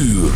uur.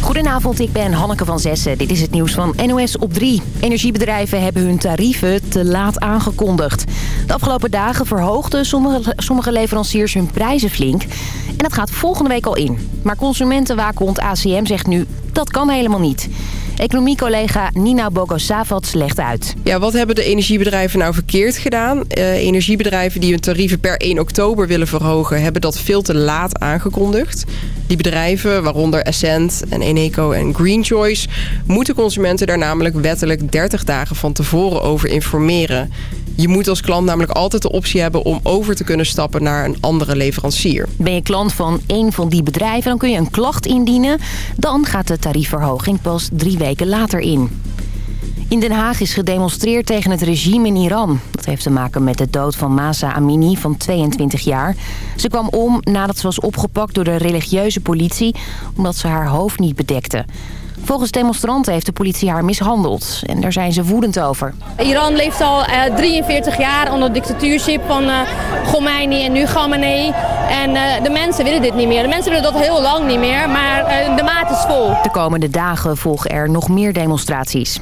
Goedenavond, ik ben Hanneke van Zessen. Dit is het nieuws van NOS op 3. Energiebedrijven hebben hun tarieven te laat aangekondigd. De afgelopen dagen verhoogden sommige, sommige leveranciers hun prijzen flink. En dat gaat volgende week al in. Maar consumentenwaakhond ACM zegt nu, dat kan helemaal niet. Economiecollega Nina Bogosavats legt uit. Ja, wat hebben de energiebedrijven nou verkeerd gedaan? Uh, energiebedrijven die hun tarieven per 1 oktober willen verhogen... hebben dat veel te laat aangekondigd. Die bedrijven, waaronder Essent en Eneco en Green Choice... moeten consumenten daar namelijk wettelijk 30 dagen van tevoren over informeren. Je moet als klant namelijk altijd de optie hebben om over te kunnen stappen naar een andere leverancier. Ben je klant van een van die bedrijven, dan kun je een klacht indienen. Dan gaat de tariefverhoging pas drie weken later in. In Den Haag is gedemonstreerd tegen het regime in Iran. Dat heeft te maken met de dood van Masa Amini van 22 jaar. Ze kwam om nadat ze was opgepakt door de religieuze politie... omdat ze haar hoofd niet bedekte. Volgens demonstranten heeft de politie haar mishandeld. En daar zijn ze woedend over. Iran leeft al uh, eh, 43 jaar onder dictatuurschip van uh, Khomeini en nu Khamenei. En uh, de mensen willen dit niet meer. De mensen willen dat heel lang niet meer, maar de maat is vol. De komende dagen volgen er nog meer demonstraties.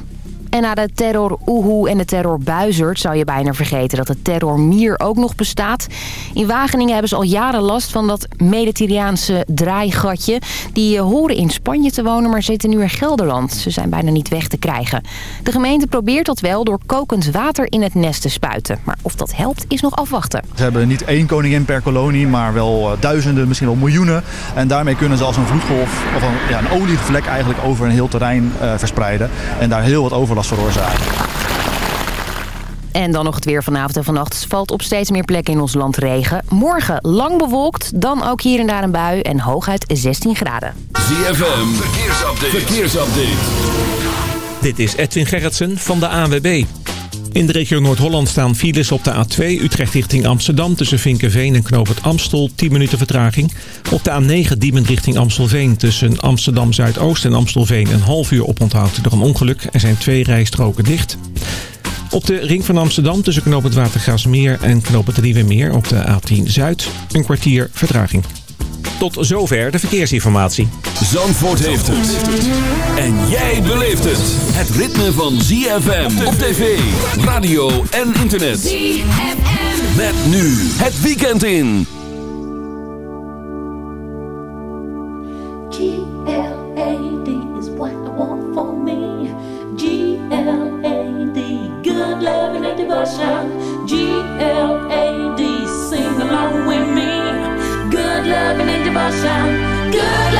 En na de terror Oehoe en de terror Buizerd zou je bijna vergeten dat de terror Mier ook nog bestaat. In Wageningen hebben ze al jaren last van dat Mediterraanse draaigatje. Die eh, horen in Spanje te wonen, maar zitten nu in Gelderland. Ze zijn bijna niet weg te krijgen. De gemeente probeert dat wel door kokend water in het nest te spuiten. Maar of dat helpt is nog afwachten. Ze hebben niet één koningin per kolonie, maar wel eh, duizenden, misschien wel miljoenen. En daarmee kunnen ze als een vloedgolf of een, ja, een olievlek eigenlijk over een heel terrein uh, verspreiden. En daar heel wat overlast veroorzaken. En dan nog het weer vanavond en vannacht. valt op steeds meer plekken in ons land regen. Morgen lang bewolkt, dan ook hier en daar een bui en hooguit 16 graden. ZFM, verkeersupdate. verkeersupdate. Dit is Edwin Gerritsen van de ANWB. In de regio Noord-Holland staan files op de A2 Utrecht richting Amsterdam... tussen Vinkenveen en Knoop het Amstel, 10 minuten vertraging. Op de A9 Diemen richting Amstelveen tussen Amsterdam Zuidoost en Amstelveen... een half uur oponthoud door een ongeluk. Er zijn twee rijstroken dicht. Op de ring van Amsterdam tussen Knoop het en Knoop het Meer op de A10 Zuid... een kwartier vertraging. Tot zover de verkeersinformatie. Zandvoort heeft het. En jij beleeft het. Het ritme van ZFM op tv, radio en internet. ZFM. Met nu het weekend in. G-L-A-D is what I want for me. G-L-A-D, good love and devotion. G-L-A-D, was. Good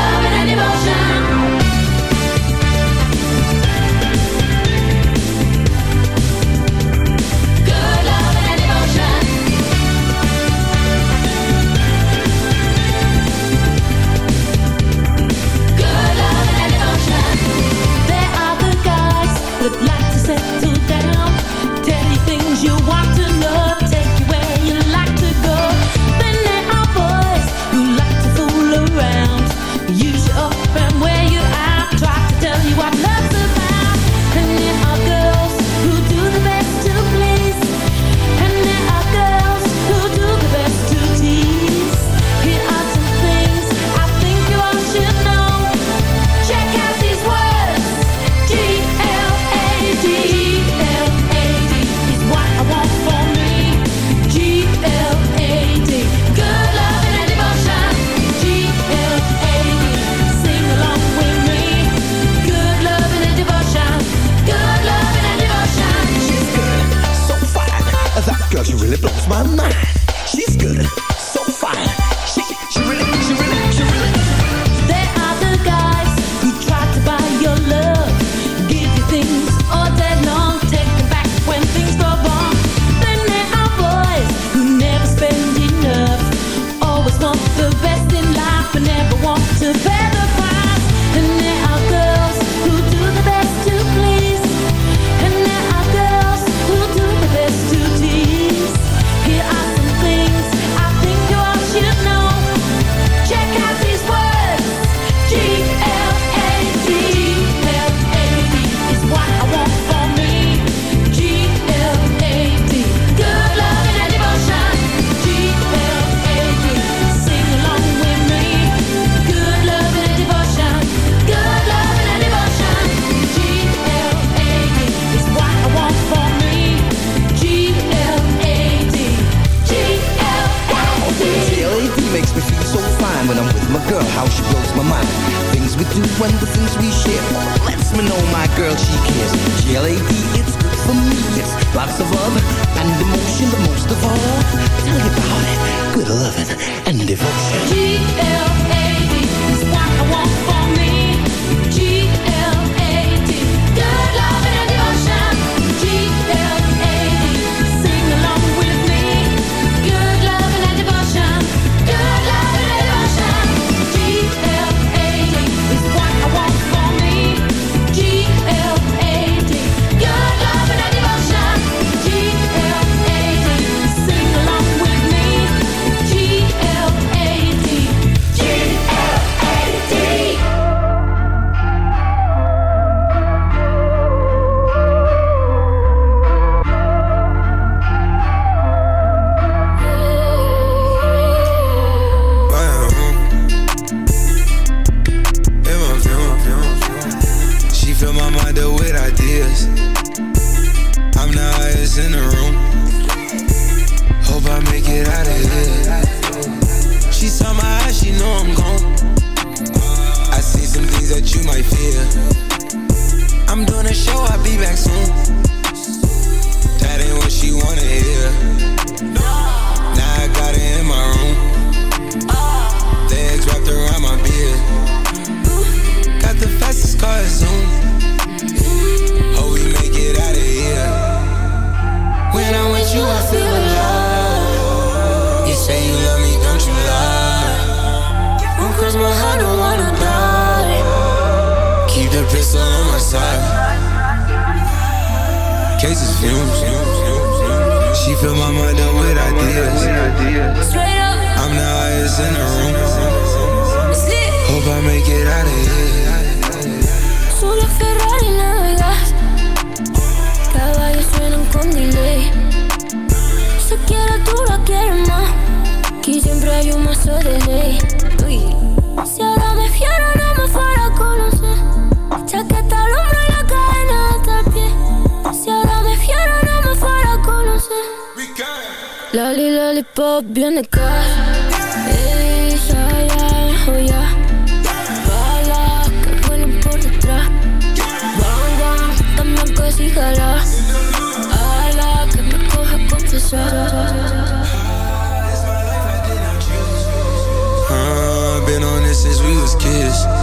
lollipop, bien de casa Ey, ya, ya, oh ya Balas que vuelan por detrás Bang, bang, dame que sí jala Ala, que me confesar Uh, been on this since we was kids.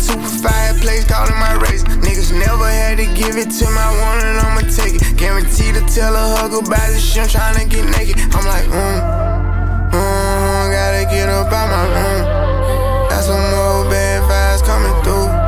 two for five, place calling my race. Niggas never had to give it to my one and I'ma take it. Guaranteed to tell a hug about this shit, I'm tryna get naked. I'm like, mm, mm, gotta get up out my room. Got some more bad vibes coming through.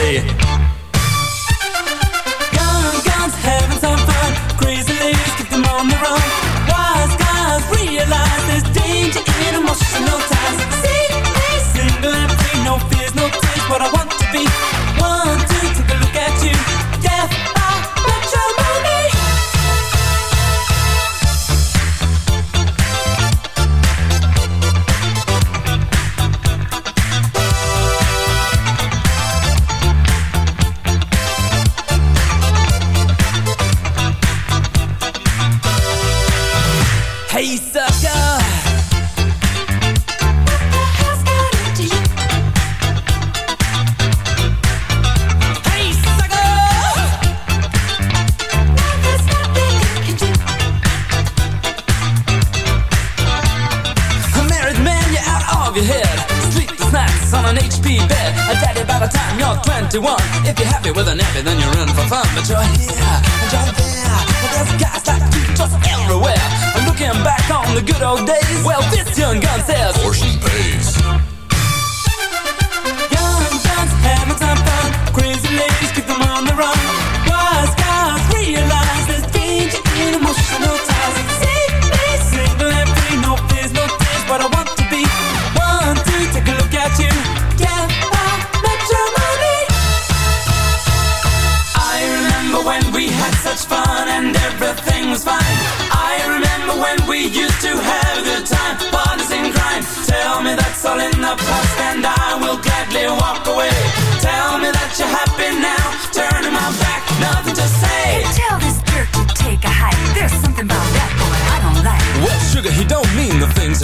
day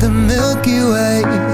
the Milky Way.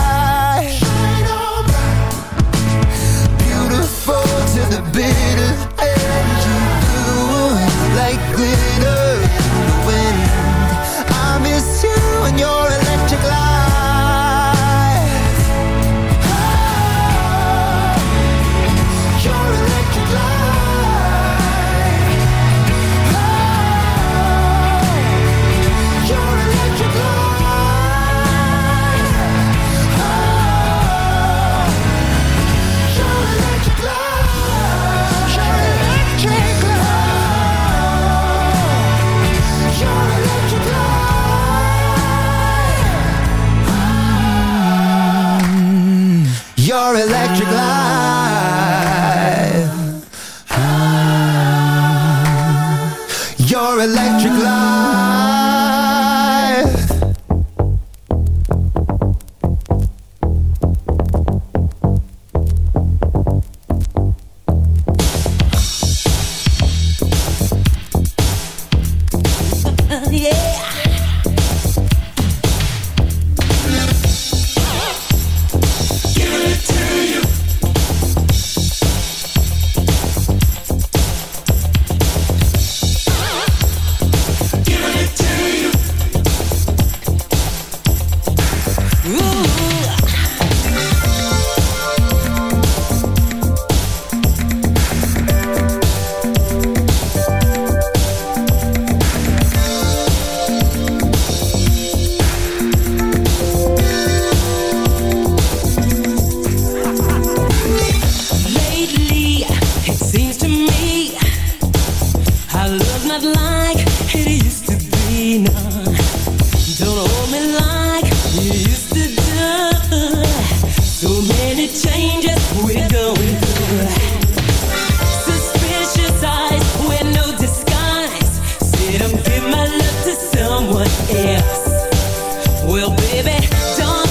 Well, baby, don't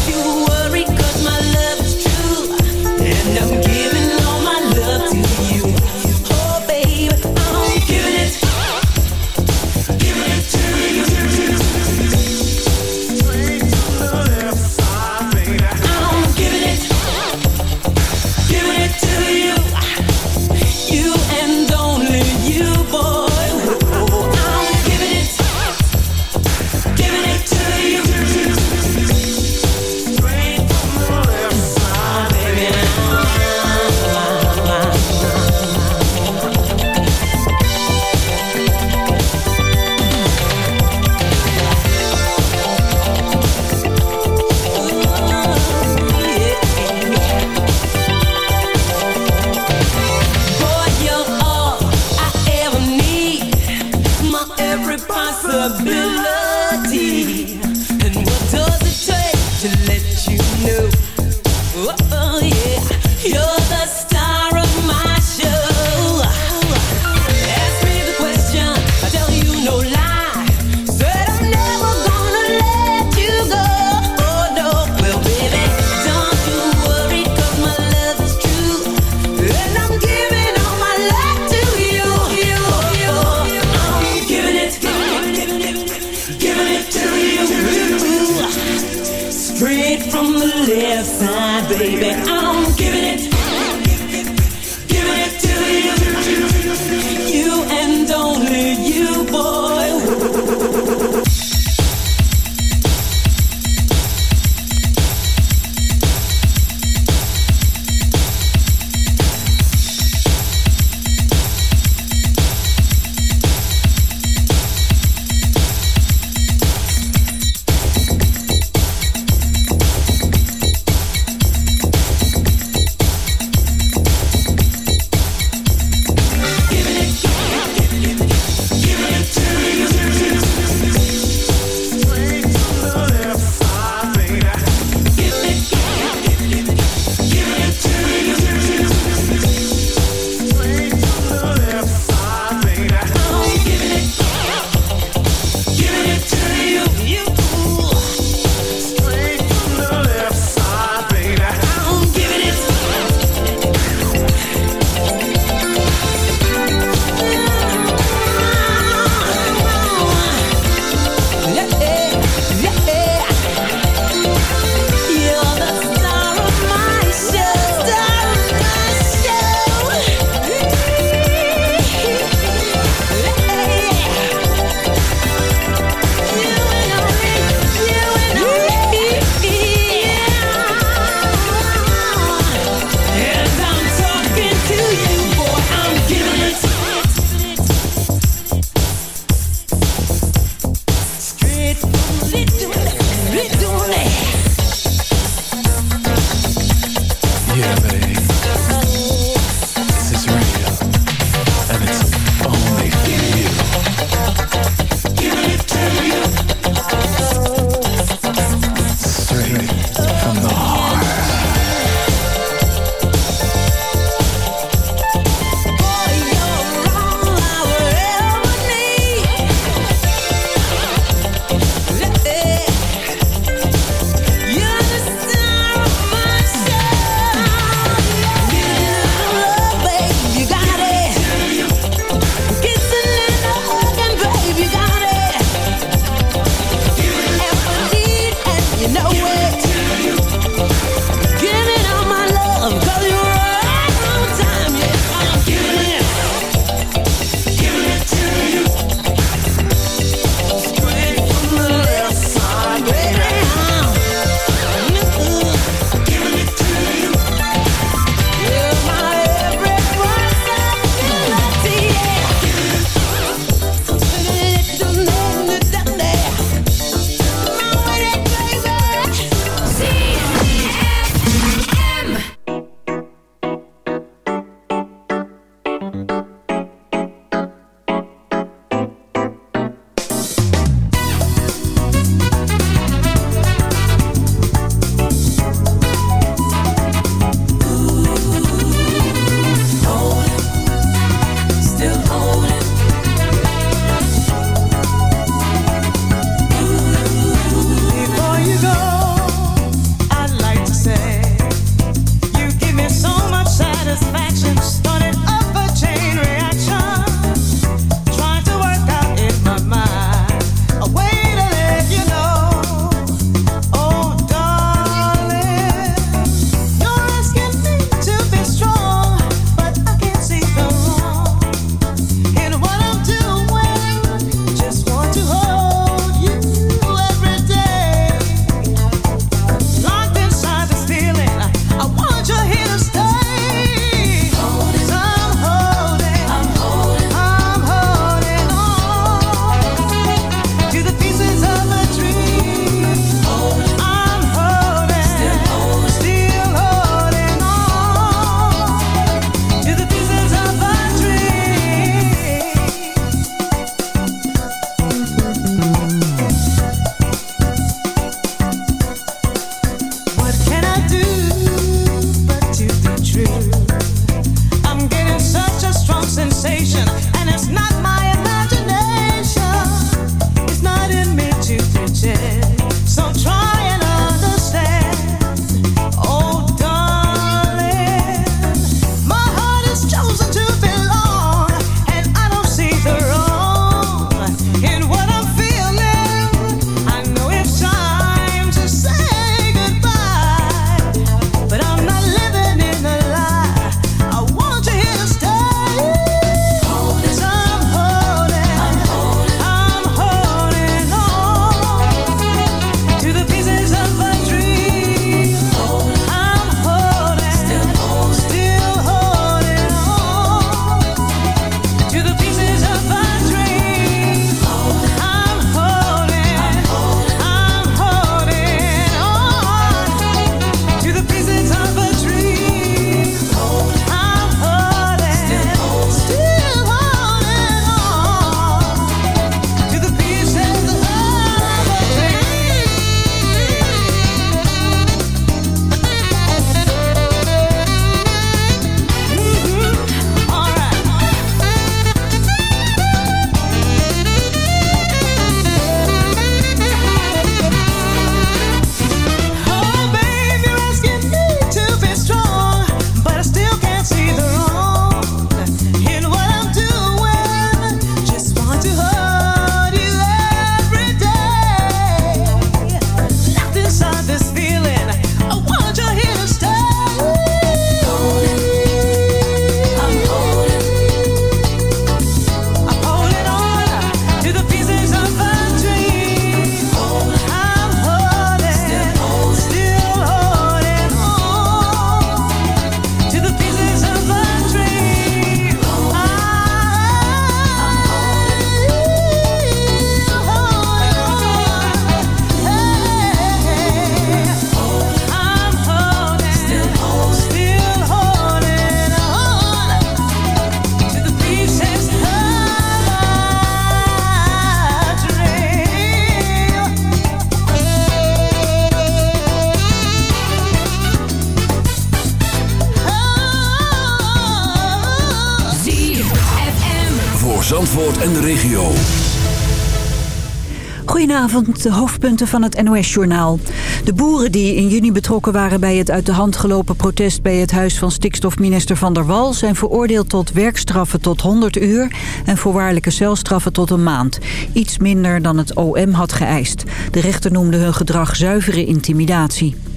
Goedenavond, de hoofdpunten van het NOS-journaal. De boeren die in juni betrokken waren bij het uit de hand gelopen protest... bij het huis van stikstofminister Van der Wal... zijn veroordeeld tot werkstraffen tot 100 uur... en voorwaardelijke celstraffen tot een maand. Iets minder dan het OM had geëist. De rechter noemde hun gedrag zuivere intimidatie.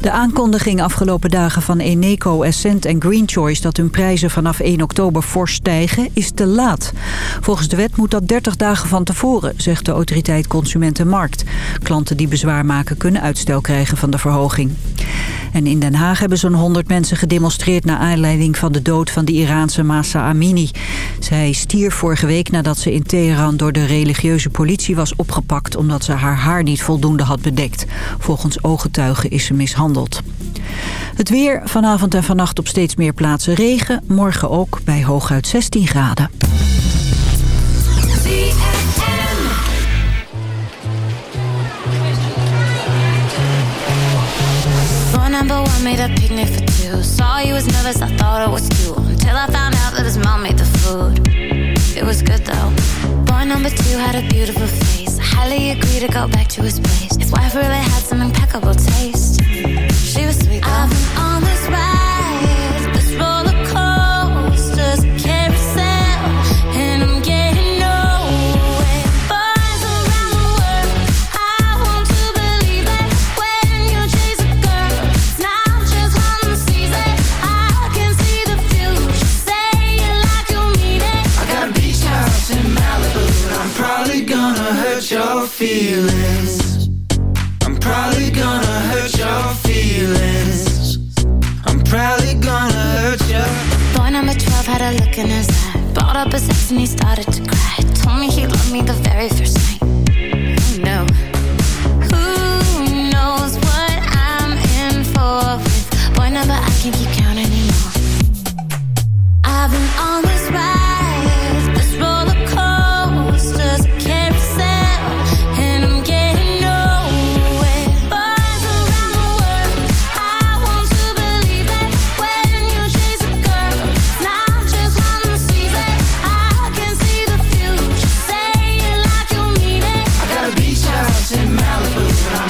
De aankondiging afgelopen dagen van Eneco, Essent en Green Choice... dat hun prijzen vanaf 1 oktober fors stijgen, is te laat. Volgens de wet moet dat 30 dagen van tevoren, zegt de autoriteit Consumentenmarkt. Klanten die bezwaar maken kunnen uitstel krijgen van de verhoging. En in Den Haag hebben zo'n 100 mensen gedemonstreerd... naar aanleiding van de dood van de Iraanse Masa Amini. Zij stierf vorige week nadat ze in Teheran door de religieuze politie was opgepakt... omdat ze haar haar niet voldoende had bedekt. Volgens ooggetuigen is ze mishandeld. Het weer vanavond en vannacht op steeds meer plaatsen regen. Morgen ook bij hooguit 16 graden. Number one made a picnic for two. Saw you was nervous, I thought it was cute. Until I found out that his mom made the food. It was good though. Boy number two had a beautiful face. I highly agree to go back to his place. His wife really had some impeccable taste. She was sweet. Though. I've been on this feelings. I'm probably gonna hurt your feelings. I'm probably gonna hurt you. Boy number 12 had a look in his eye. Brought up his ex and he started to cry. Told me he loved me the very first night. Oh no. Who knows what I'm in for with boy number I can't keep count anymore. I've been on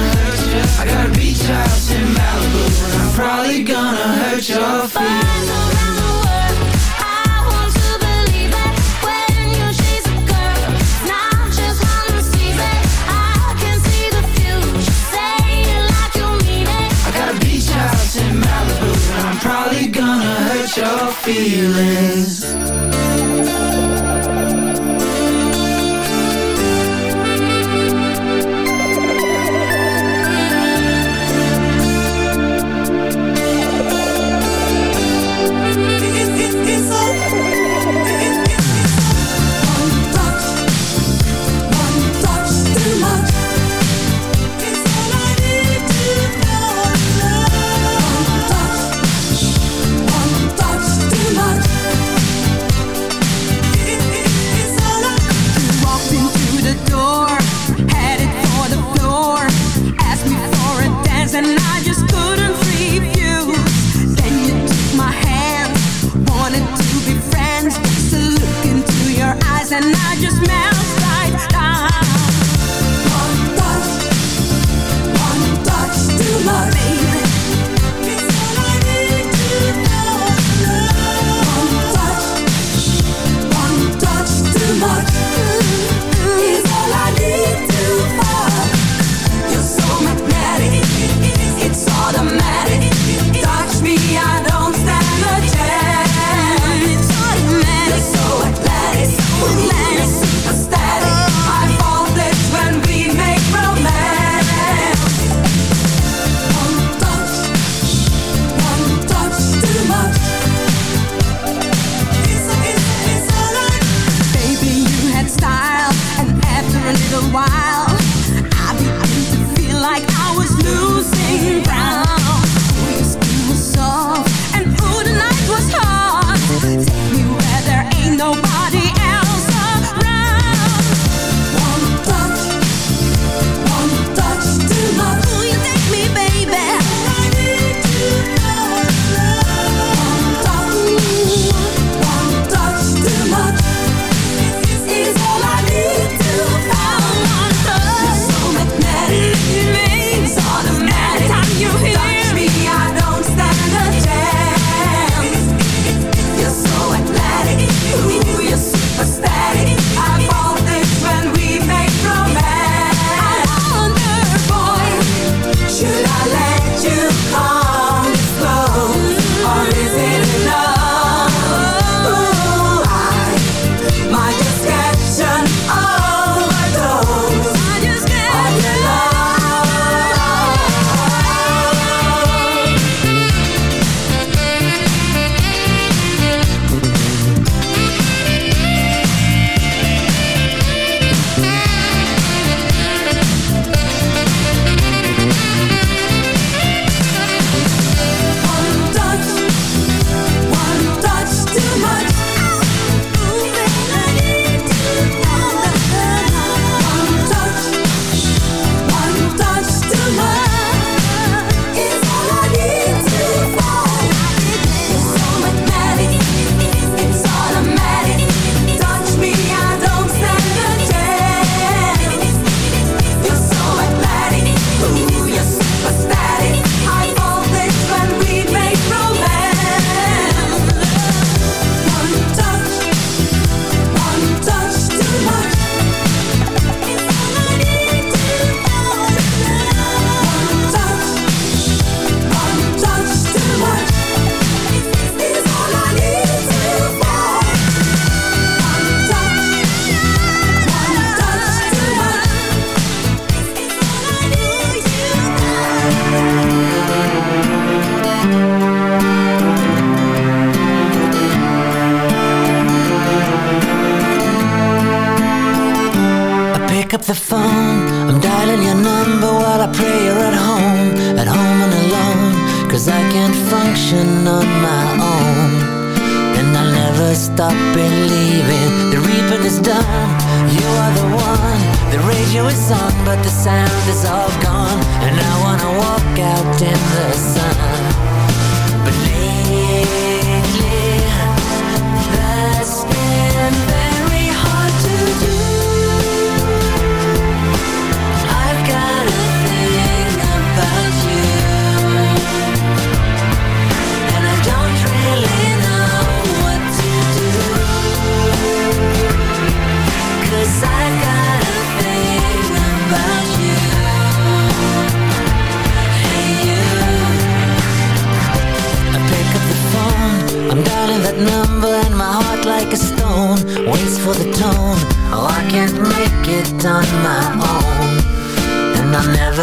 I got a beach house in Malibu, and I'm probably gonna hurt your feelings. I want to believe that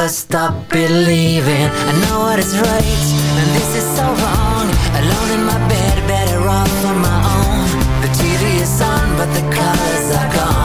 stop believing. I know what is right And this is so wrong. Alone in my bed Better off on my own. The TV is on But the colors are gone.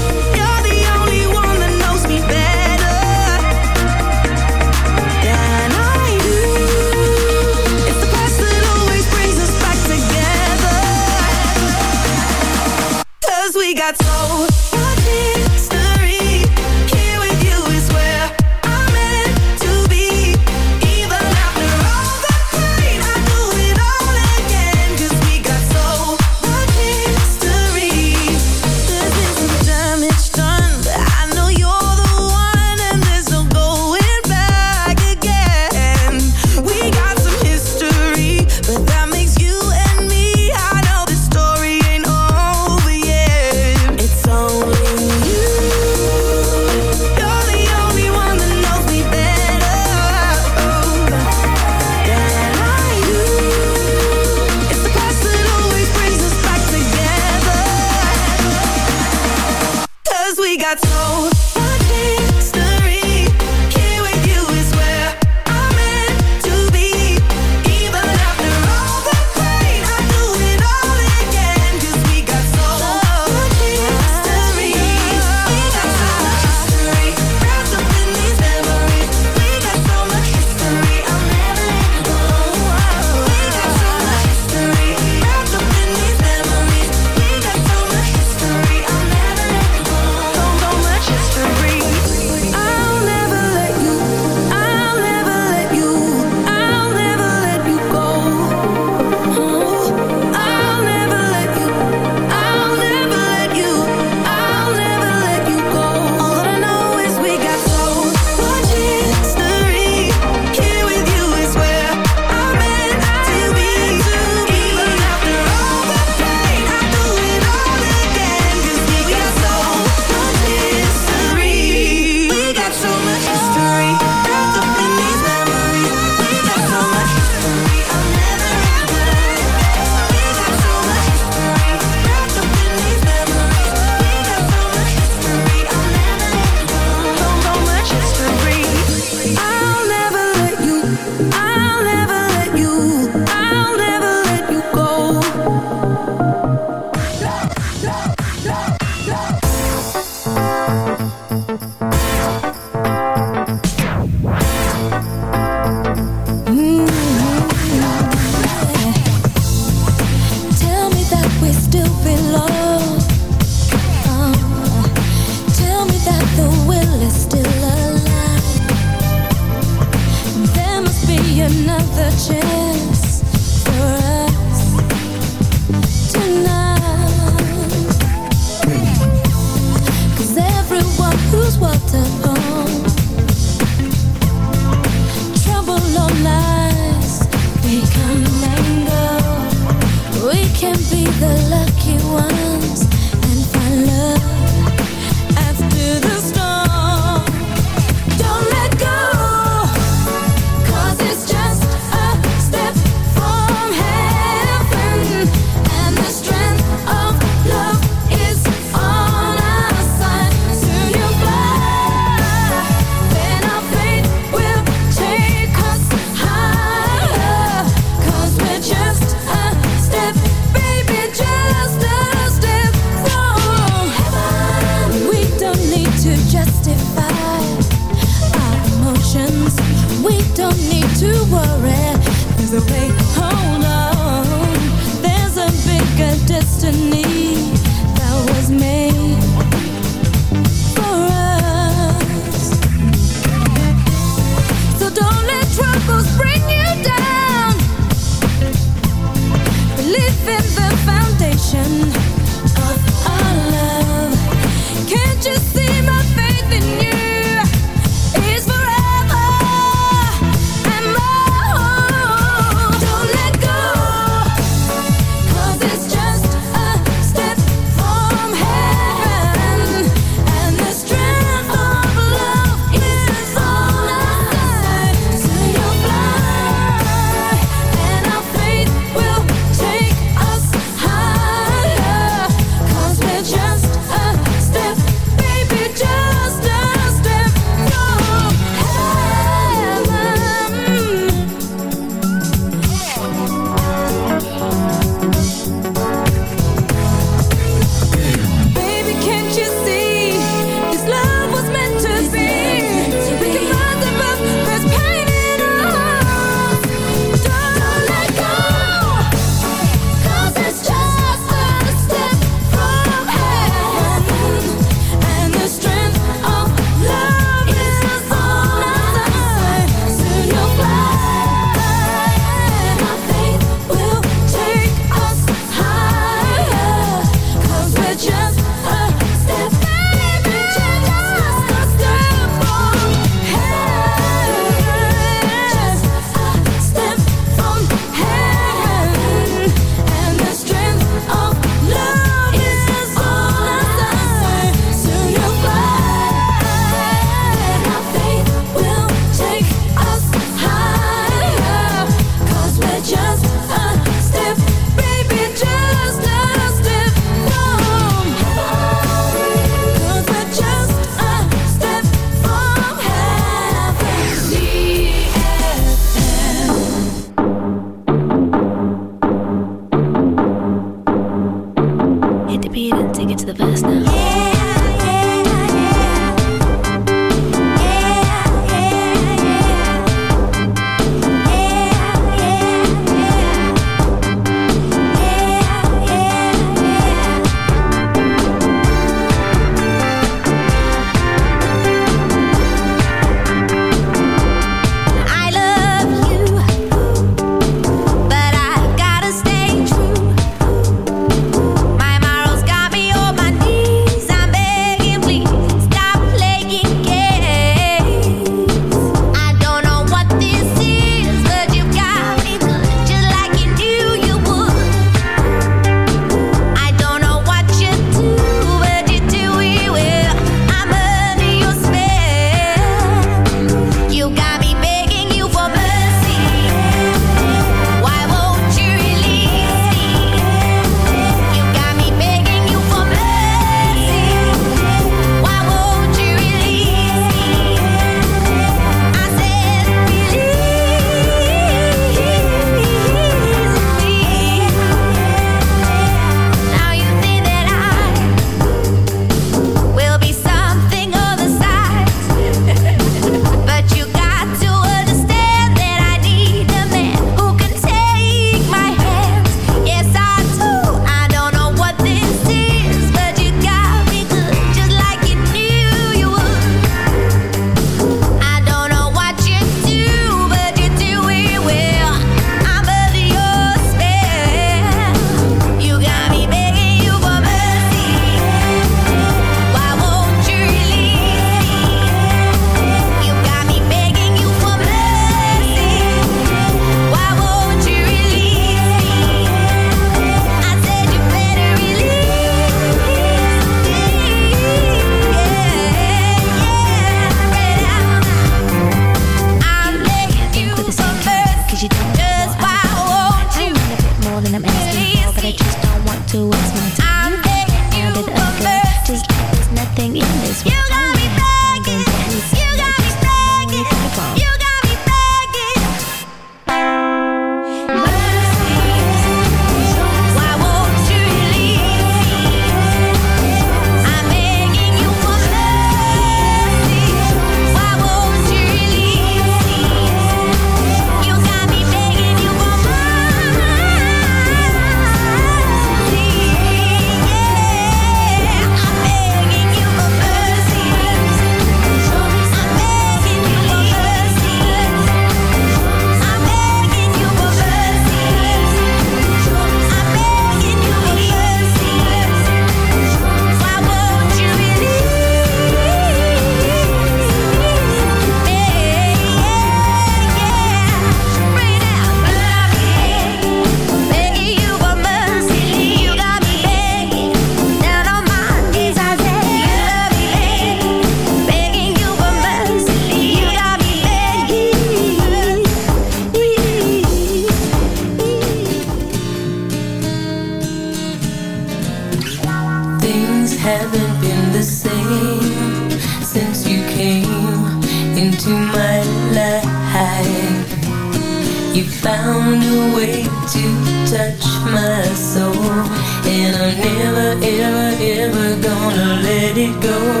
Let it go.